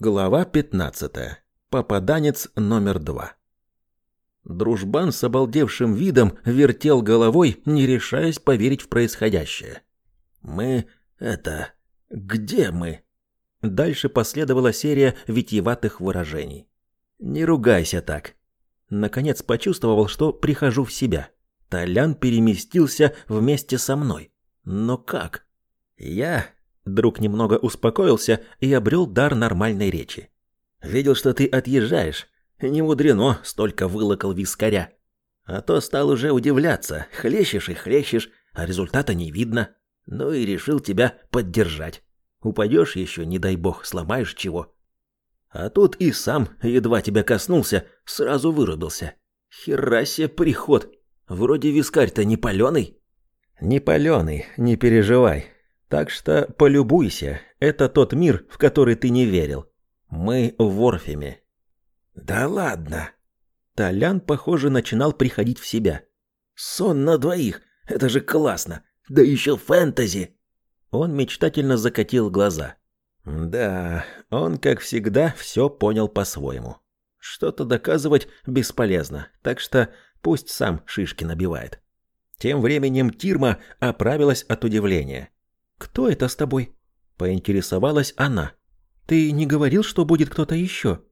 Глава 15. Попаданец номер два. Дружбан с обалдевшим видом вертел головой, не решаясь поверить в происходящее. «Мы... это... где мы?» Дальше последовала серия витиеватых выражений. «Не ругайся так». Наконец почувствовал, что прихожу в себя. Толян переместился вместе со мной. Но как? Я Друг немного успокоился и обрел дар нормальной речи. «Видел, что ты отъезжаешь. Не мудрено, столько вылокал вискаря. А то стал уже удивляться. Хлещешь и хлещешь, а результата не видно. Ну и решил тебя поддержать. Упадешь еще, не дай бог, сломаешь чего. А тут и сам, едва тебя коснулся, сразу вырубился. Херасе приход. Вроде вискарь-то не паленый. Не паленый, не переживай. Так что полюбуйся, это тот мир, в который ты не верил. Мы в Орфеме. Да ладно. Толян, похоже, начинал приходить в себя. Сон на двоих, это же классно. Да еще фэнтези. Он мечтательно закатил глаза. Да, он, как всегда, все понял по-своему. Что-то доказывать бесполезно, так что пусть сам шишки набивает. Тем временем Тирма оправилась от удивления. «Кто это с тобой?» – поинтересовалась она. «Ты не говорил, что будет кто-то еще?»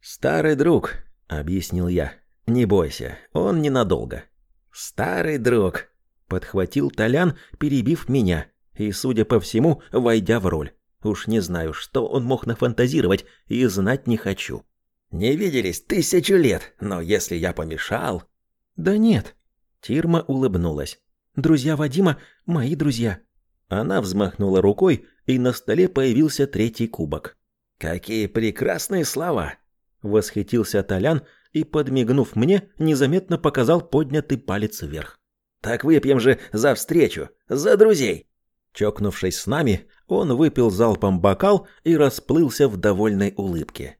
«Старый друг», – объяснил я. «Не бойся, он ненадолго». «Старый друг», – подхватил Толян, перебив меня, и, судя по всему, войдя в роль. Уж не знаю, что он мог нафантазировать, и знать не хочу. «Не виделись тысячу лет, но если я помешал...» «Да нет», – Тирма улыбнулась. «Друзья Вадима – мои друзья. Она взмахнула рукой, и на столе появился третий кубок. «Какие прекрасные слова!» — восхитился Толян и, подмигнув мне, незаметно показал поднятый палец вверх. «Так выпьем же за встречу, за друзей!» Чокнувшись с нами, он выпил залпом бокал и расплылся в довольной улыбке.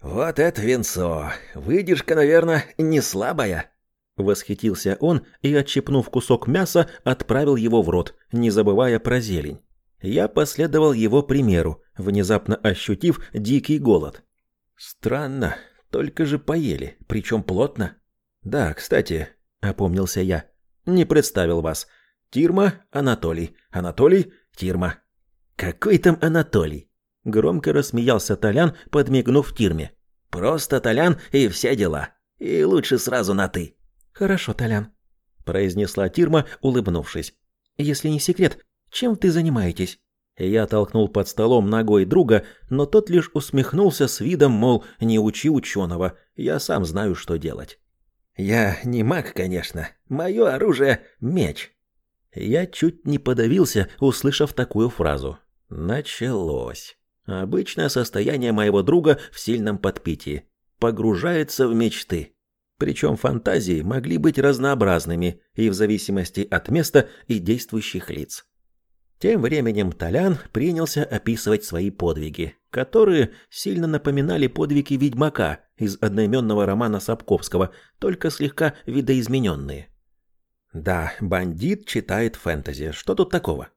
«Вот это венцо! Выдержка, наверное, не слабая!» Восхитился он и, отщипнув кусок мяса, отправил его в рот, не забывая про зелень. Я последовал его примеру, внезапно ощутив дикий голод. Странно, только же поели, причем плотно. Да, кстати, опомнился я. Не представил вас. Тирма, Анатолий. Анатолий, Тирма. Какой там Анатолий? Громко рассмеялся Толян, подмигнув Тирме. Просто Толян и все дела. И лучше сразу на «ты». «Хорошо, Толян», – произнесла Тирма, улыбнувшись. «Если не секрет, чем ты занимаетесь?» Я толкнул под столом ногой друга, но тот лишь усмехнулся с видом, мол, не учи ученого, я сам знаю, что делать. «Я не маг, конечно. Мое оружие – меч». Я чуть не подавился, услышав такую фразу. Началось. Обычное состояние моего друга в сильном подпитии. Погружается в мечты. Причем фантазии могли быть разнообразными и в зависимости от места и действующих лиц. Тем временем Толян принялся описывать свои подвиги, которые сильно напоминали подвиги ведьмака из одноименного романа Сапковского, только слегка видоизмененные. Да, бандит читает фэнтези. Что тут такого?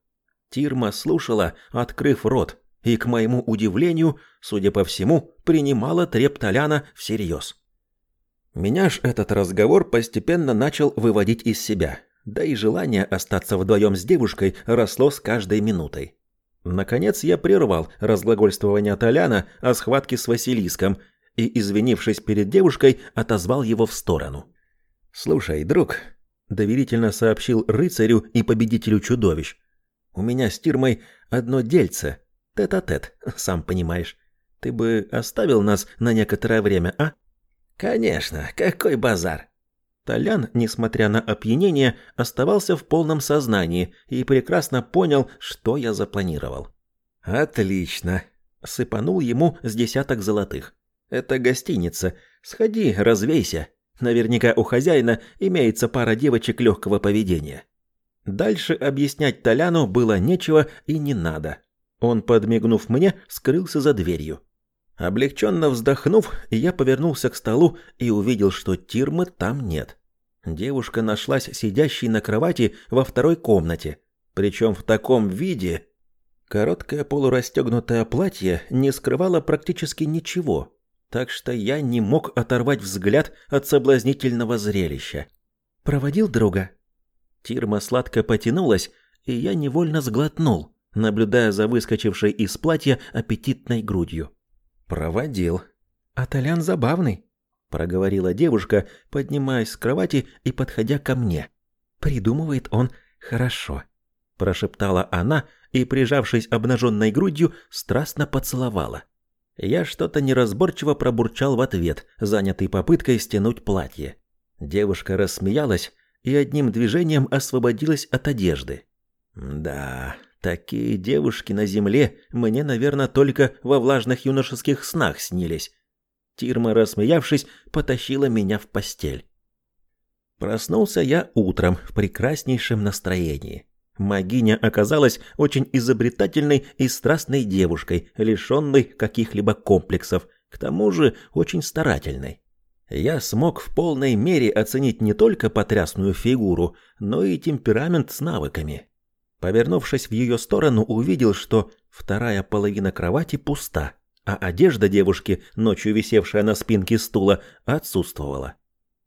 Тирма слушала, открыв рот, и, к моему удивлению, судя по всему, принимала треп Толяна всерьез. Меня ж этот разговор постепенно начал выводить из себя, да и желание остаться вдвоем с девушкой росло с каждой минутой. Наконец я прервал разглагольствование Толяна о схватке с Василиском и, извинившись перед девушкой, отозвал его в сторону. «Слушай, друг», — доверительно сообщил рыцарю и победителю чудовищ, «у меня с Тирмой одно дельце, тет-а-тет, -тет, сам понимаешь. Ты бы оставил нас на некоторое время, а?» Конечно, какой базар. Толян, несмотря на опьянение, оставался в полном сознании и прекрасно понял, что я запланировал. Отлично, сыпанул ему с десяток золотых. Это гостиница. Сходи, развейся. Наверняка у хозяина имеется пара девочек легкого поведения. Дальше объяснять Толяну было нечего и не надо. Он, подмигнув мне, скрылся за дверью. Облегченно вздохнув, я повернулся к столу и увидел, что Тирмы там нет. Девушка нашлась сидящей на кровати во второй комнате, причем в таком виде... Короткое полурастегнутое платье не скрывало практически ничего, так что я не мог оторвать взгляд от соблазнительного зрелища. «Проводил друга?» Тирма сладко потянулась, и я невольно сглотнул, наблюдая за выскочившей из платья аппетитной грудью. «Проводил». «А Толян забавный», — проговорила девушка, поднимаясь с кровати и подходя ко мне. «Придумывает он хорошо», — прошептала она, — и, прижавшись обнаженной грудью, страстно поцеловала. Я что-то неразборчиво пробурчал в ответ, занятый попыткой стянуть платье. Девушка рассмеялась и одним движением освободилась от одежды. Да, такие девушки на земле мне, наверное, только во влажных юношеских снах снились. Тирма, рассмеявшись, потащила меня в постель. Проснулся я утром в прекраснейшем настроении. Магиня оказалась очень изобретательной и страстной девушкой, лишенной каких-либо комплексов, к тому же очень старательной. Я смог в полной мере оценить не только потрясную фигуру, но и темперамент с навыками. Повернувшись в ее сторону, увидел, что вторая половина кровати пуста, а одежда девушки, ночью висевшая на спинке стула, отсутствовала.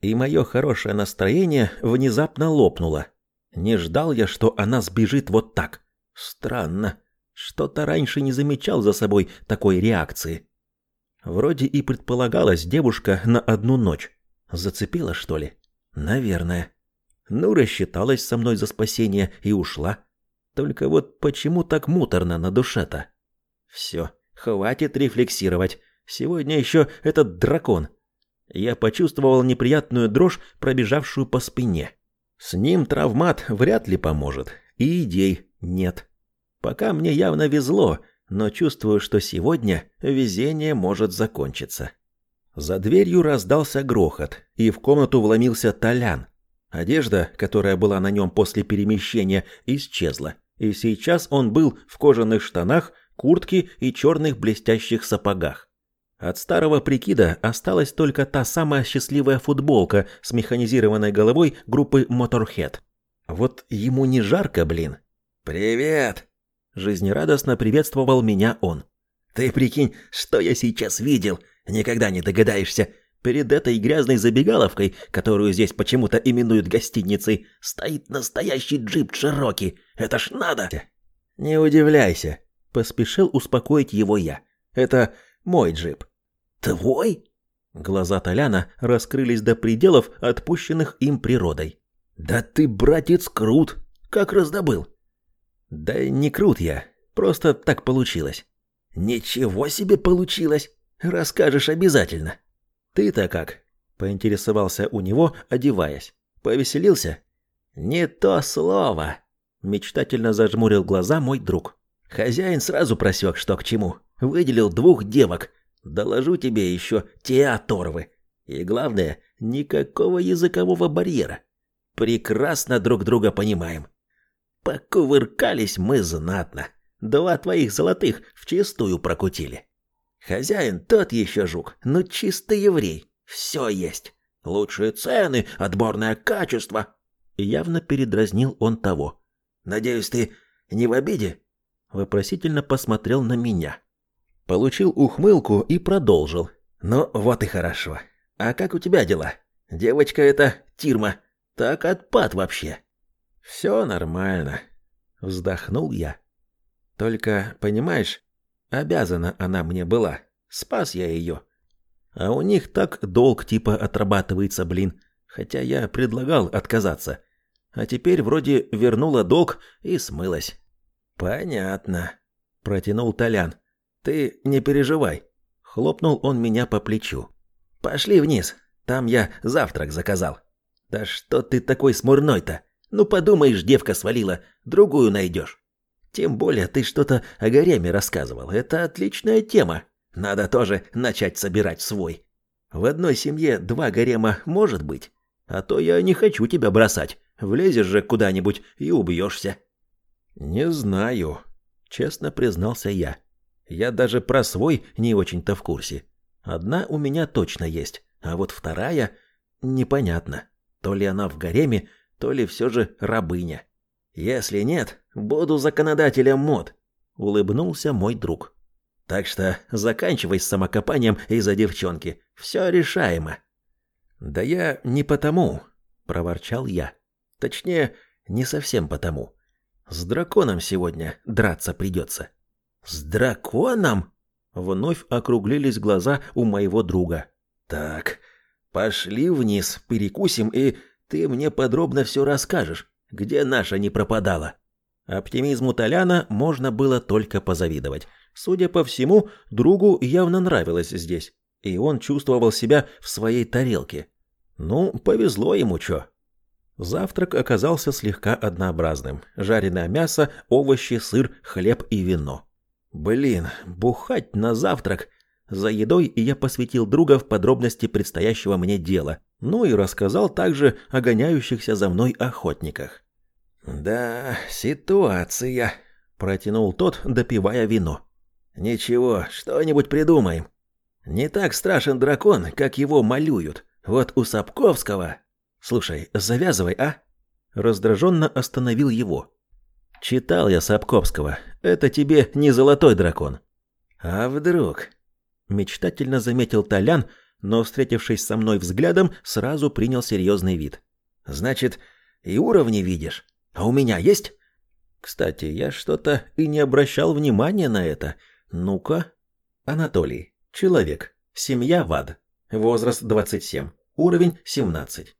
И мое хорошее настроение внезапно лопнуло. Не ждал я, что она сбежит вот так. Странно. Что-то раньше не замечал за собой такой реакции. Вроде и предполагалась девушка на одну ночь. Зацепила, что ли? Наверное. Ну, рассчиталась со мной за спасение и ушла. Только вот почему так муторно на душе-то? Все, хватит рефлексировать. Сегодня еще этот дракон. Я почувствовал неприятную дрожь, пробежавшую по спине. С ним травмат вряд ли поможет, и идей нет. Пока мне явно везло, но чувствую, что сегодня везение может закончиться. За дверью раздался грохот, и в комнату вломился Толян. Одежда, которая была на нем после перемещения, исчезла, и сейчас он был в кожаных штанах, куртке и черных блестящих сапогах. От старого прикида осталась только та самая счастливая футболка с механизированной головой группы Motorhead. Вот ему не жарко, блин. «Привет!» Жизнерадостно приветствовал меня он. «Ты прикинь, что я сейчас видел? Никогда не догадаешься. Перед этой грязной забегаловкой, которую здесь почему-то именуют гостиницей, стоит настоящий джип Чероки. Это ж надо!» «Не удивляйся», — поспешил успокоить его я. «Это мой джип. Твой? Глаза Толяна раскрылись до пределов, отпущенных им природой. Да ты, братец, крут. Как раздобыл? Да не крут я, просто так получилось. Ничего себе получилось. Расскажешь обязательно. Ты-то как? Поинтересовался у него, одеваясь. Повеселился? Не то слово. Мечтательно зажмурил глаза мой друг. Хозяин сразу просек, что к чему. Выделил двух девок. Доложу тебе еще те оторвы. И главное, никакого языкового барьера. Прекрасно друг друга понимаем. Покувыркались мы знатно. Два твоих золотых вчистую прокутили. Хозяин тот еще жук, но чистый еврей. Все есть. Лучшие цены, отборное качество. Явно передразнил он того. Надеюсь, ты не в обиде? Вопросительно посмотрел на меня. Получил ухмылку и продолжил. Ну, вот и хорошо. А как у тебя дела? Девочка эта, Тирма, так отпад вообще. Все нормально. Вздохнул я. Только, понимаешь, обязана она мне была. Спас я ее. А у них так долг типа отрабатывается, блин. Хотя я предлагал отказаться. А теперь вроде вернула долг и смылась. Понятно, протянул Толян. Ты не переживай, хлопнул он меня по плечу. Пошли вниз, там я завтрак заказал. Да что ты такой смурной-то? Ну подумаешь, девка свалила, другую найдешь. Тем более ты что-то о гареме рассказывал. Это отличная тема. Надо тоже начать собирать свой. В одной семье два гарема может быть. А то я не хочу тебя бросать. Влезешь же куда-нибудь и убьешься. Не знаю, честно признался я. Я даже про свой не очень-то в курсе. Одна у меня точно есть, а вот вторая непонятно. То ли она в гареме, то ли все же рабыня. Если нет, буду законодателем мод. улыбнулся мой друг. Так что заканчивай с самокопанием из-за девчонки. Все решаемо. Да я не потому, проворчал я. Точнее, не совсем потому. С драконом сегодня драться придется. С драконом? Вновь округлились глаза у моего друга. Так, пошли вниз, перекусим, и ты мне подробно все расскажешь, где наша не пропадала. Оптимизму Толяна можно было только позавидовать. Судя по всему, другу явно нравилось здесь, и он чувствовал себя в своей тарелке. Ну, повезло ему чё. Завтрак оказался слегка однообразным. Жареное мясо, овощи, сыр, хлеб и вино. Блин, бухать на завтрак. За едой я посвятил друга в подробности предстоящего мне дела, ну и рассказал также о гоняющихся за мной охотниках. «Да, ситуация», — протянул тот, допивая вино. «Ничего, что-нибудь придумаем. Не так страшен дракон, как его малюют. Вот у Сапковского...» «Слушай, завязывай, а?» Раздраженно остановил его. «Читал я Сапковского. Это тебе не золотой дракон». «А вдруг?» Мечтательно заметил Толян, но, встретившись со мной взглядом, сразу принял серьезный вид. «Значит, и уровни видишь? А у меня есть?» «Кстати, я что-то и не обращал внимания на это. Ну-ка...» «Анатолий. Человек. Семья ВАД. Возраст 27. Уровень 17.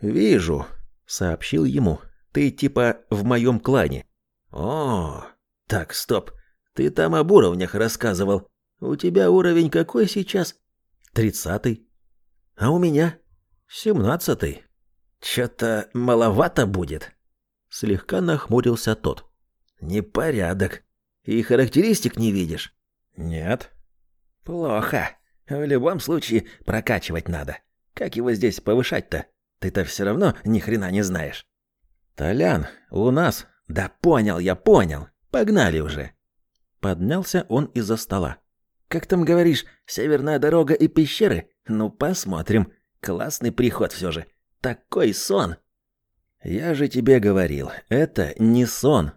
«Вижу», — сообщил ему. «Ты типа в моем клане». «О, так, стоп. Ты там об уровнях рассказывал. У тебя уровень какой сейчас?» «Тридцатый». «А у меня?» «Семнадцатый». «Чё-то маловато будет». Слегка нахмурился тот. «Непорядок. И характеристик не видишь?» «Нет». «Плохо. В любом случае прокачивать надо. Как его здесь повышать-то?» Ты-то все равно ни хрена не знаешь. Толян, у нас... Да понял я, понял. Погнали уже. Поднялся он из-за стола. Как там говоришь, северная дорога и пещеры? Ну, посмотрим. Классный приход все же. Такой сон. Я же тебе говорил, это не сон.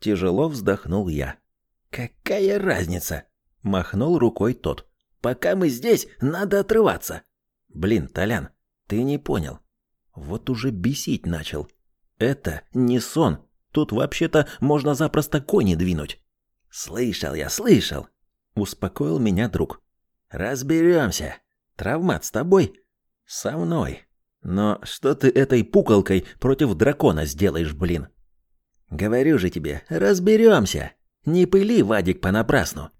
Тяжело вздохнул я. Какая разница? Махнул рукой тот. Пока мы здесь, надо отрываться. Блин, Толян, ты не понял. Вот уже бесить начал. Это не сон. Тут вообще-то можно запросто кони двинуть. Слышал я, слышал. Успокоил меня друг. Разберемся. Травмат с тобой? Со мной. Но что ты этой пукалкой против дракона сделаешь, блин? Говорю же тебе, разберемся. Не пыли, Вадик, понапрасну.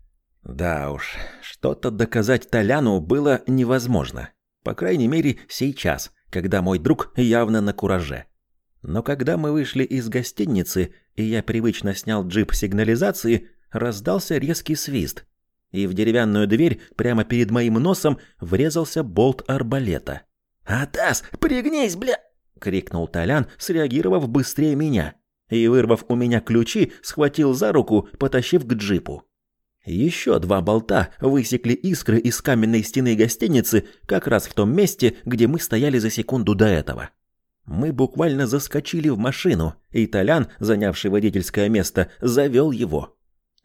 Да уж, что-то доказать Толяну было невозможно. По крайней мере, сейчас когда мой друг явно на кураже. Но когда мы вышли из гостиницы, и я привычно снял джип сигнализации, раздался резкий свист, и в деревянную дверь прямо перед моим носом врезался болт арбалета. «Атас, пригнись, бля!» — крикнул Толян, среагировав быстрее меня, и, вырвав у меня ключи, схватил за руку, потащив к джипу. Еще два болта высекли искры из каменной стены гостиницы как раз в том месте, где мы стояли за секунду до этого. Мы буквально заскочили в машину, и Толян, занявший водительское место, завел его.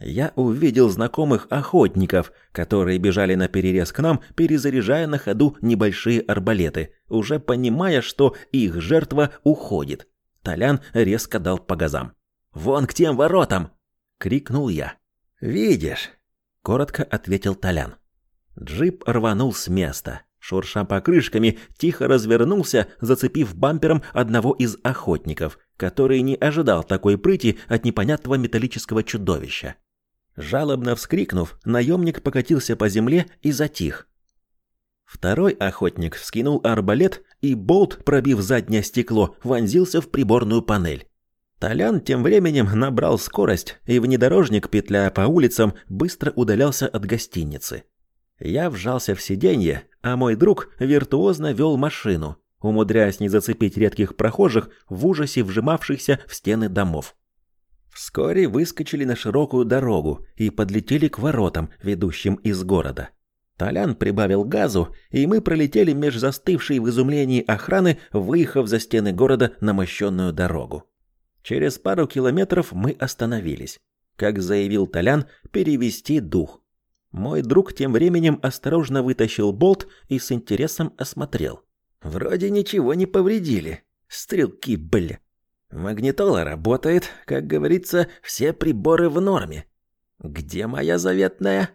Я увидел знакомых охотников, которые бежали на перерез к нам, перезаряжая на ходу небольшие арбалеты, уже понимая, что их жертва уходит. Толян резко дал по газам. «Вон к тем воротам!» — крикнул я. «Видишь», — коротко ответил Толян. Джип рванул с места. Шурша покрышками, тихо развернулся, зацепив бампером одного из охотников, который не ожидал такой прыти от непонятного металлического чудовища. Жалобно вскрикнув, наемник покатился по земле и затих. Второй охотник вскинул арбалет, и болт, пробив заднее стекло, вонзился в приборную панель. Толян тем временем набрал скорость, и внедорожник, петляя по улицам, быстро удалялся от гостиницы. Я вжался в сиденье, а мой друг виртуозно вел машину, умудряясь не зацепить редких прохожих в ужасе вжимавшихся в стены домов. Вскоре выскочили на широкую дорогу и подлетели к воротам, ведущим из города. Толян прибавил газу, и мы пролетели меж застывшей в изумлении охраны, выехав за стены города на мощенную дорогу. Через пару километров мы остановились. как заявил Толян, перевести дух. Мой друг тем временем осторожно вытащил болт и с интересом осмотрел. Вроде ничего не повредили. Стрелки, бля. Магнитола работает, как говорится, все приборы в норме. Где моя заветная?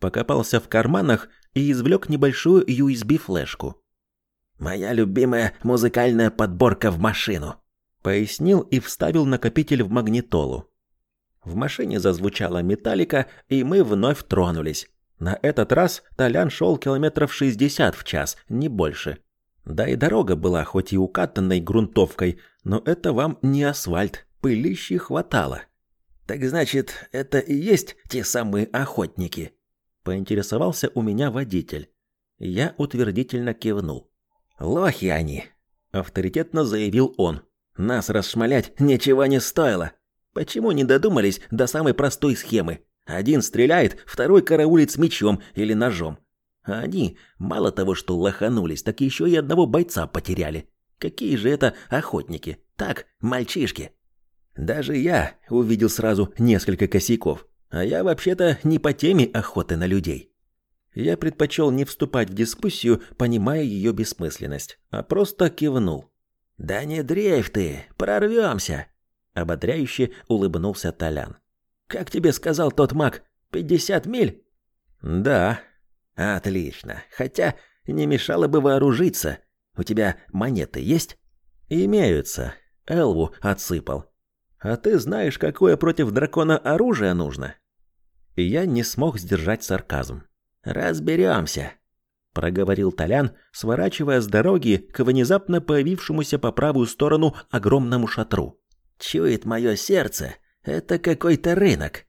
Покопался в карманах и извлек небольшую USB-флешку. Моя любимая музыкальная подборка в машину, пояснил и вставил накопитель в магнитолу. В машине зазвучала металлика, и мы вновь тронулись. На этот раз Толян шел километров 60 в час, не больше. Да и дорога была хоть и укатанной грунтовкой, но это вам не асфальт, пылищи хватало. Так значит, это и есть те самые охотники? Поинтересовался у меня водитель. Я утвердительно кивнул. Лохи они, авторитетно заявил он. Нас расшмалять ничего не стоило. Почему не додумались до самой простой схемы? Один стреляет, второй караулит с мечом или ножом. А они мало того, что лоханулись, так еще и одного бойца потеряли. Какие же это охотники? Так, мальчишки. Даже я увидел сразу несколько косяков. А я вообще-то не по теме охоты на людей. Я предпочел не вступать в дискуссию, понимая ее бессмысленность, а просто кивнул. «Да не дрейф ты, прорвемся!» Ободряюще улыбнулся Толян. «Как тебе сказал тот маг, пятьдесят миль?» «Да», Отлично. Хотя не мешало бы вооружиться. У тебя монеты есть? Имеются. Элву отсыпал. А ты знаешь, какое против дракона оружие нужно? И я не смог сдержать сарказм. Разберемся, проговорил Толян, сворачивая с дороги к внезапно появившемуся по правую сторону огромному шатру. Чует мое сердце, это какой-то рынок.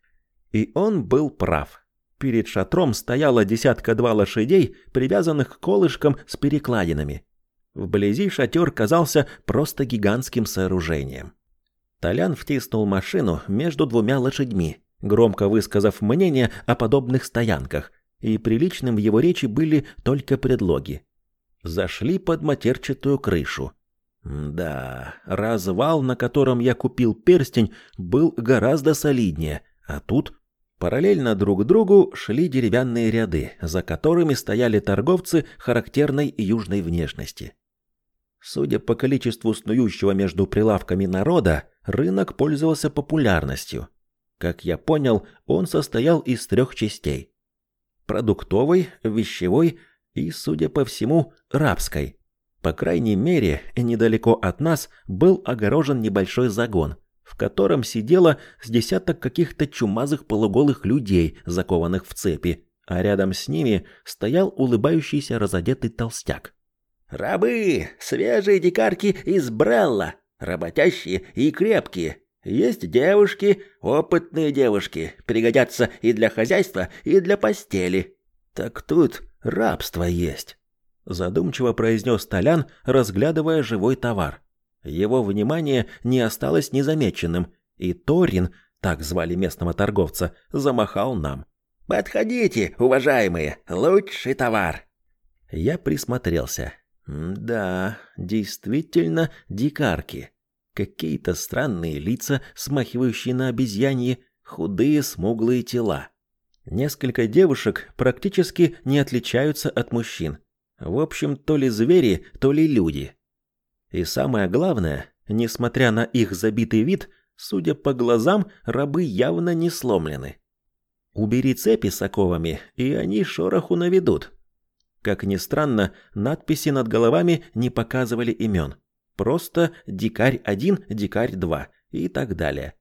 И он был прав. Перед шатром стояло десятка-два лошадей, привязанных к колышкам с перекладинами. Вблизи шатер казался просто гигантским сооружением. Толян втиснул машину между двумя лошадьми, громко высказав мнение о подобных стоянках, и приличным в его речи были только предлоги. Зашли под матерчатую крышу. Да, развал, на котором я купил перстень, был гораздо солиднее, а тут Параллельно друг другу шли деревянные ряды, за которыми стояли торговцы характерной южной внешности. Судя по количеству снующего между прилавками народа, рынок пользовался популярностью. Как я понял, он состоял из трех частей. Продуктовой, вещевой и, судя по всему, рабской. По крайней мере, недалеко от нас был огорожен небольшой загон, в котором сидело с десяток каких-то чумазых полуголых людей, закованных в цепи, а рядом с ними стоял улыбающийся разодетый толстяк. «Рабы! Свежие дикарки из Брелла! Работящие и крепкие! Есть девушки, опытные девушки, пригодятся и для хозяйства, и для постели. Так тут рабство есть!» Задумчиво произнес Толян, разглядывая живой товар. Его внимание не осталось незамеченным, и Торин, так звали местного торговца, замахал нам. «Подходите, уважаемые, лучший товар!» Я присмотрелся. Да, действительно, дикарки. Какие-то странные лица, смахивающие на обезьяньи, худые смуглые тела. Несколько девушек практически не отличаются от мужчин. В общем, то ли звери, то ли люди. И самое главное, несмотря на их забитый вид, судя по глазам, рабы явно не сломлены. Убери цепи с оковами, и они шороху наведут. Как ни странно, надписи над головами не показывали имен. Просто «Дикарь-1», «Дикарь-2» и так далее.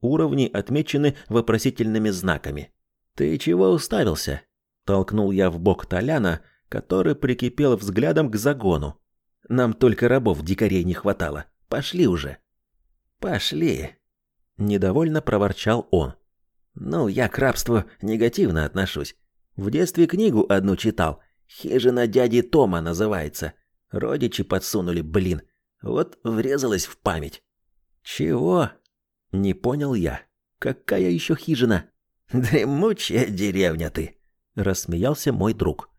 Уровни отмечены вопросительными знаками. «Ты чего уставился?» Толкнул я в бок Толяна, который прикипел взглядом к загону. Нам только рабов-дикарей не хватало. Пошли уже. Пошли. Недовольно проворчал он. Ну, я к рабству негативно отношусь. В детстве книгу одну читал. Хижина дяди Тома называется. Родичи подсунули, блин. Вот врезалась в память. Чего? Не понял я. Какая еще хижина? Дремучая деревня ты, рассмеялся мой друг.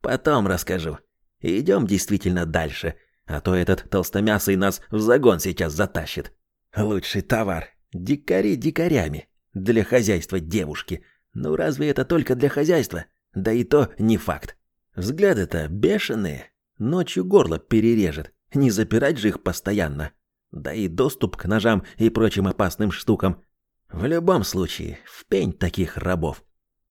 Потом расскажу. Идем действительно дальше, а то этот толстомясый нас в загон сейчас затащит. Лучший товар. Дикари дикарями. Для хозяйства девушки. Ну разве это только для хозяйства? Да и то не факт. Взгляды-то бешеные. Ночью горло перережет. Не запирать же их постоянно. Да и доступ к ножам и прочим опасным штукам. В любом случае, в пень таких рабов.